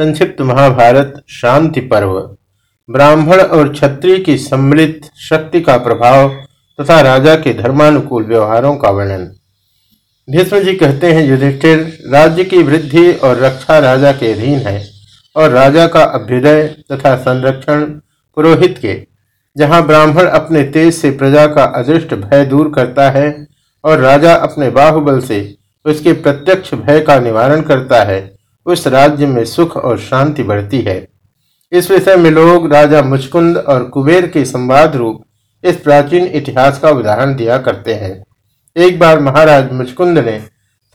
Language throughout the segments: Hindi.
संक्षिप्त महाभारत, शांति पर्व। ब्राह्मण और क्षत्रिय की सम्मिलित शक्ति का प्रभाव तथा राजा के धर्मानुकूल व्यवहारों का वर्णन। भीष्म जी कहते हैं, युधिष्ठिर, राज्य की वृद्धि और रक्षा राजा के अधीन है और राजा का अभ्युदय तथा संरक्षण पुरोहित के। जहाँ ब्राह्मण अपने तेज से प्रजा का अदृष्ट भय दूर करता है और राजा अपने बाहुबल से उसके प्रत्यक्ष भय का निवारण करता है उस राज्य में सुख और शांति बढ़ती है। इस विषय में लोग राजा मुचकुंद और कुबेर के संवाद रूप इस प्राचीन इतिहास का उदाहरण दिया करते हैं। एक बार महाराज मुचकुंद ने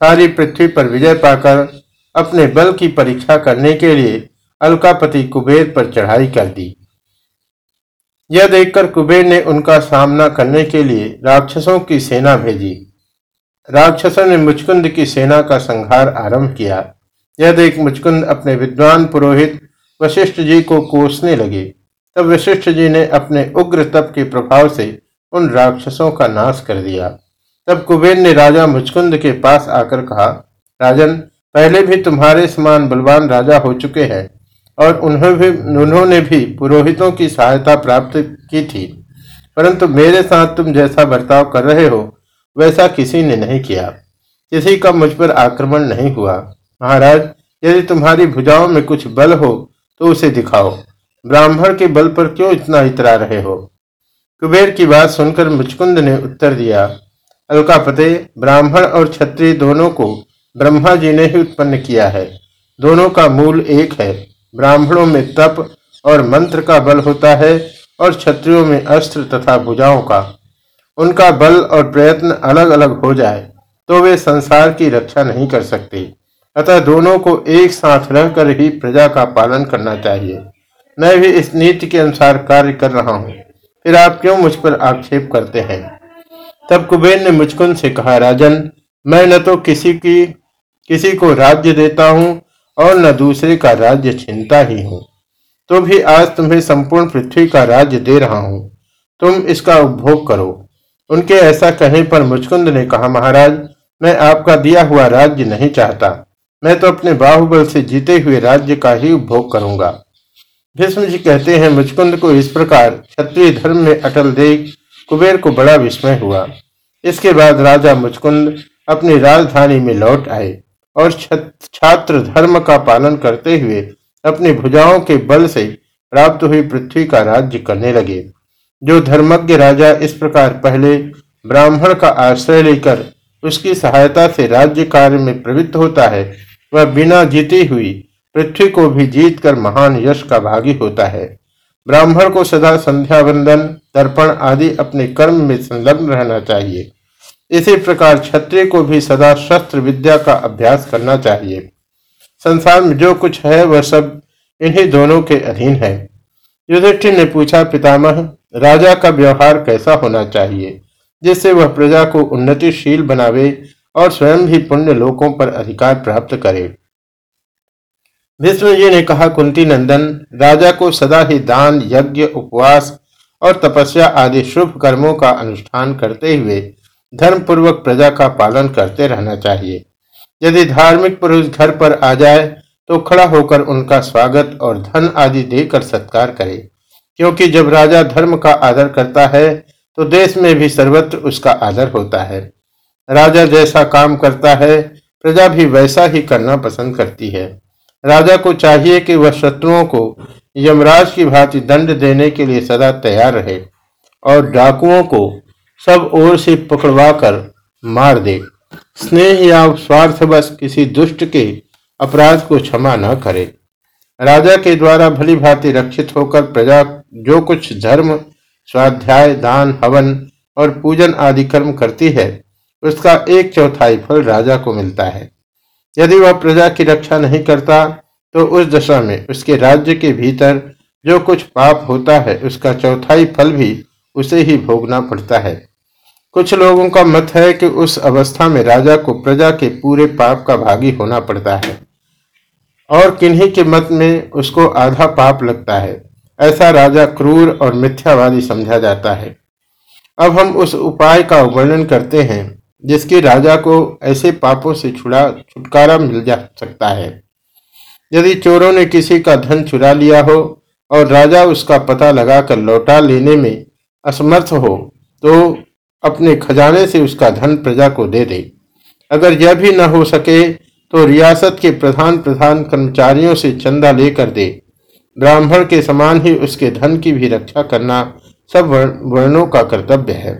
सारी पृथ्वी पर विजय पाकर अपने बल की परीक्षा करने के लिए अलकापति कुबेर पर चढ़ाई कर दी। यह देखकर कुबेर ने उनका सामना करने के लिए राक्षसों की सेना भेजी। राक्षसों ने मुचकुंद की सेना का संहार आरंभ किया। यह देख मुचकुंद अपने विद्वान पुरोहित वशिष्ठ जी को कोसने लगे। तब वशिष्ठ जी ने अपने उग्र तप के प्रभाव से उन राक्षसों का नाश कर दिया। तब कुबेर ने राजा मुचकुंद के पास आकर कहा, राजन, पहले भी तुम्हारे समान बलवान राजा हो चुके हैं और उन्हें भी, उन्होंने भी पुरोहितों की सहायता प्राप्त की थी। परंतु मेरे साथ तुम जैसा बर्ताव कर रहे हो, वैसा किसी ने नहीं किया। किसी का मुझ पर आक्रमण नहीं हुआ। महाराज, यदि तुम्हारी भुजाओं में कुछ बल हो तो उसे दिखाओ। ब्राह्मण के बल पर क्यों इतना इतरा रहे हो? कुबेर की बात सुनकर मुचकुंद ने उत्तर दिया, अलकापते, ब्राह्मण और क्षत्रिय दोनों को ब्रह्मा जी ने ही उत्पन्न किया है। दोनों का मूल एक है। ब्राह्मणों में तप और मंत्र का बल होता है और क्षत्रियों में अस्त्र तथा भुजाओं का। उनका बल और प्रयत्न अलग अलग हो जाए तो वे संसार की रक्षा नहीं कर सकते। अतः दोनों को एक साथ रहकर ही प्रजा का पालन करना चाहिए। मैं भी इस नीति के अनुसार कार्य कर रहा हूँ। फिर आप क्यों मुझ पर आक्षेप करते हैं? तब कुबेर ने मुचकुंद से कहा, राजन, मैं न तो किसी की, किसी को राज्य देता हूँ और न दूसरे का राज्य छीनता ही हूँ। तो भी आज तुम्हें संपूर्ण पृथ्वी का राज्य दे रहा हूँ। तुम इसका उपभोग करो। उनके ऐसा कहने पर मुचकुंद ने कहा, महाराज, मैं आपका दिया हुआ राज्य नहीं चाहता। मैं तो अपने बाहुबल से जीते हुए राज्य का ही उपभोग करूँगा। भीष्म जी कहते हैं, मुचकुंद को इस प्रकार क्षत्रिय धर्म में अटल देख कुबेर को बड़ा विस्मय हुआ। इसके बाद राजा मुचकुंद अपनी राजधानी में लौट आए और छात्र धर्म का पालन करते हुए अपनी भुजाओं के बल से प्राप्त हुई पृथ्वी का राज्य करने लगे, जो धर्मज्ञ राजा इस प्रकार पहले ब्राह्मण का आश्रय लेकर उसकी सहायता से राज्य कार्य में प्रवृत्त होता है वह बिना जीती हुई पृथ्वी को भी जीत कर महान यश का भागी होता है। ब्राह्मण को सदा संध्या वंदन तर्पण आदि अपने कर्म में संलग्न रहना चाहिए। इसी प्रकार क्षत्रिय को भी सदा शस्त्र विद्या का अभ्यास करना चाहिए। संसार में जो कुछ है, वह सब इन्हीं दोनों के अधीन है। युधिष्ठिर ने पूछा, पितामह, राजा का व्यवहार कैसा होना चाहिए, जिससे वह प्रजा को उन्नतिशील बनावे और स्वयं भी पुण्य लोकों पर अधिकार प्राप्त करे। विष्णु जी ने कहा, कुंती नंदन, राजा को सदा ही दान, यज्ञ, उपवास और तपस्या आदि शुभ कर्मों का अनुष्ठान करते हुए धर्म पूर्वक प्रजा का पालन करते रहना चाहिए। यदि धार्मिक पुरुष घर पर आ जाए तो खड़ा होकर उनका स्वागत और धन आदि देकर सत्कार करे। क्योंकि जब राजा धर्म का आदर करता है तो देश में भी सर्वत्र उसका आदर होता है। राजा जैसा काम करता है, प्रजा भी वैसा ही करना पसंद करती है। राजा को चाहिए कि वह शत्रुओं को यमराज की भांति दंड देने के लिए सदा तैयार रहे और डाकुओं को सब ओर से पकड़वा कर मार दे। स्नेह या स्वार्थवश किसी दुष्ट के अपराध को क्षमा न करे। राजा के द्वारा भली भांति रक्षित होकर प्रजा जो कुछ धर्म, स्वाध्याय, दान, हवन और पूजन आदि कर्म करती है उसका एक चौथाई फल राजा को मिलता है। यदि वह प्रजा की रक्षा नहीं करता तो उस दशा में उसके राज्य के भीतर जो कुछ पाप होता है, उसका चौथाई फल भी उसे ही भोगना पड़ता है। कुछ लोगों का मत है कि उस अवस्था में राजा को प्रजा के पूरे पाप का भागी होना पड़ता है, और किन्हीं के मत में उसको आधा पाप लगता है। ऐसा राजा क्रूर और मिथ्यावादी समझा जाता है। अब हम उस उपाय का वर्णन करते हैं। जिसके राजा को ऐसे पापों से छुड़ा, छुटकारा मिल जा सकता है। यदि चोरों ने किसी का धन चुरा लिया हो और राजा उसका पता लगाकर लौटा लेने में असमर्थ हो तो अपने खजाने से उसका धन प्रजा को दे दे। अगर यह भी न हो सके तो रियासत के प्रधान प्रधान कर्मचारियों से चंदा लेकर दे। ब्राह्मण के समान ही उसके धन की भी रक्षा करना सब वर्णों का कर्तव्य है।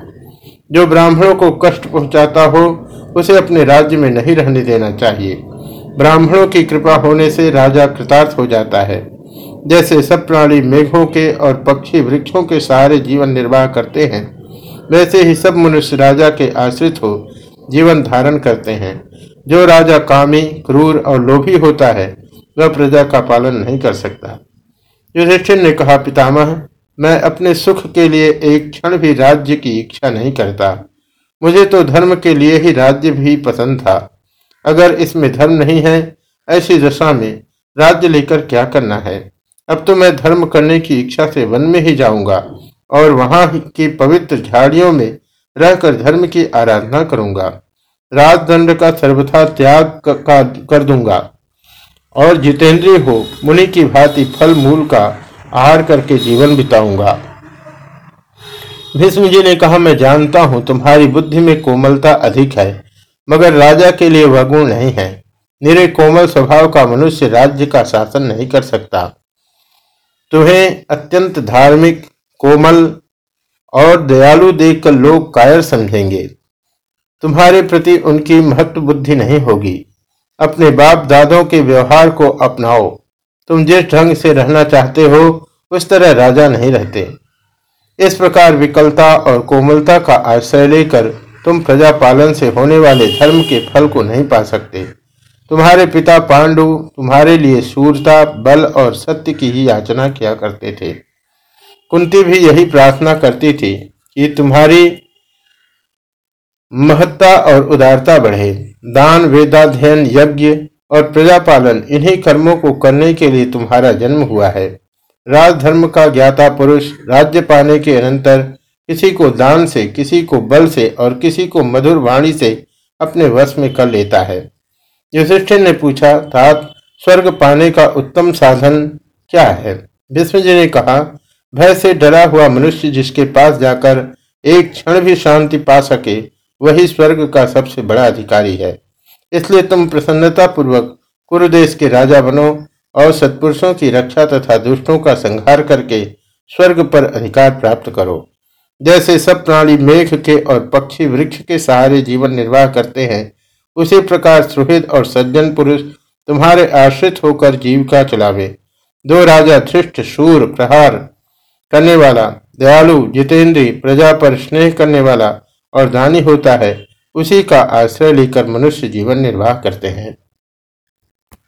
जो ब्राह्मणों को कष्ट पहुंचाता हो, उसे अपने राज्य में नहीं रहने देना चाहिए। ब्राह्मणों की कृपा होने से राजा कृतार्थ हो जाता है। जैसे सब प्राणी मेघों के और पक्षी वृक्षों के सहारे जीवन निर्वाह करते हैं, वैसे ही सब मनुष्य राजा के आश्रित हो, जीवन धारण करते हैं। जो राजा कामी, क्रूर और लोभी होता है, वह प्रजा का पालन नहीं कर सकता। युधिष्ठिर ने कहा, पितामह मैं अपने सुख के लिए एक क्षण भी राज्य की इच्छा नहीं करता। मुझे तो धर्म के लिए ही राज्य भी पसंद था। अगर इसमें धर्म नहीं है, ऐसी दशा में राज्य लेकर क्या करना है? अब तो मैं धर्म करने की इच्छा से वन में ही जाऊँगा और वहाँ की पवित्र झाड़ियों में रहकर धर्म की आराधना करूँगा। राजदंड का सर्वथा त्याग का कर दूँगा। और जितेंद्रिय हो, मुनि की भांति फल मूल का आहार करके जीवन बिताऊँगा। भीष्म जी ने कहा, मैं जानता हूँ, तुम्हारी बुद्धि में कोमलता अधिक है, मगर राजा के लिए वह गुण नहीं है। निरे कोमल स्वभाव का मनुष्य राज्य का शासन नहीं कर सकता। तुम्हें अत्यंत धार्मिक, कोमल और दयालु देखकर लोग कायर समझेंगे। तुम्हारे प्रति उनकी महत्व बुद्धि नहीं होगी। अपने बाप दादों के व्यवहार को अपनाओ। तुम जिस ढंग से रहना चाहते हो, उस तरह राजा नहीं रहते। इस प्रकार विकलता और कोमलता का आश्रय लेकर तुम प्रजा पालन से होने वाले धर्म के फल को नहीं पा सकते। तुम्हारे पिता पांडु तुम्हारे लिए सूरता, बल और सत्य की ही याचना किया करते थे। कुंती भी यही प्रार्थना करती थी कि तुम्हारी महत्ता और उदारता बढ़े। दान, वेदाध्ययन, यज्ञ और प्रजापालन इन्हीं कर्मों को करने के लिए तुम्हारा जन्म हुआ है। राजधर्म का ज्ञाता पुरुष राज्य पाने के अनंतर किसी को दान से, किसी को बल से और किसी को मधुर वाणी से अपने वश में कर लेता है। युधिष्ठिर ने पूछा, तात, स्वर्ग पाने का उत्तम साधन क्या है? विष्णुजी ने कहा, भय से डरा हुआ मनुष्य जिसके पास जाकर एक क्षण भी शांति पा सके, वही स्वर्ग का सबसे बड़ा अधिकारी है। इसलिए तुम प्रसन्नता पूर्वक कुरुदेश के राजा बनो और सत्पुरुषों की रक्षा तथा दुष्टों का संहार करके स्वर्ग पर अधिकार प्राप्त करो। जैसे सब प्राणी मेघ के और पक्षी वृक्ष के सहारे जीवन निर्वाह करते हैं, उसी प्रकार सुहृद और सज्जन पुरुष तुम्हारे आश्रित होकर जीविका चलावे। दो राजा धृष्ट, शूर, प्रहार करने वाला, दयालु, जितेंद्री, प्रजा पर स्नेह करने वाला और दानी होता है उसी का आश्रय लेकर मनुष्य जीवन निर्वाह करते हैं।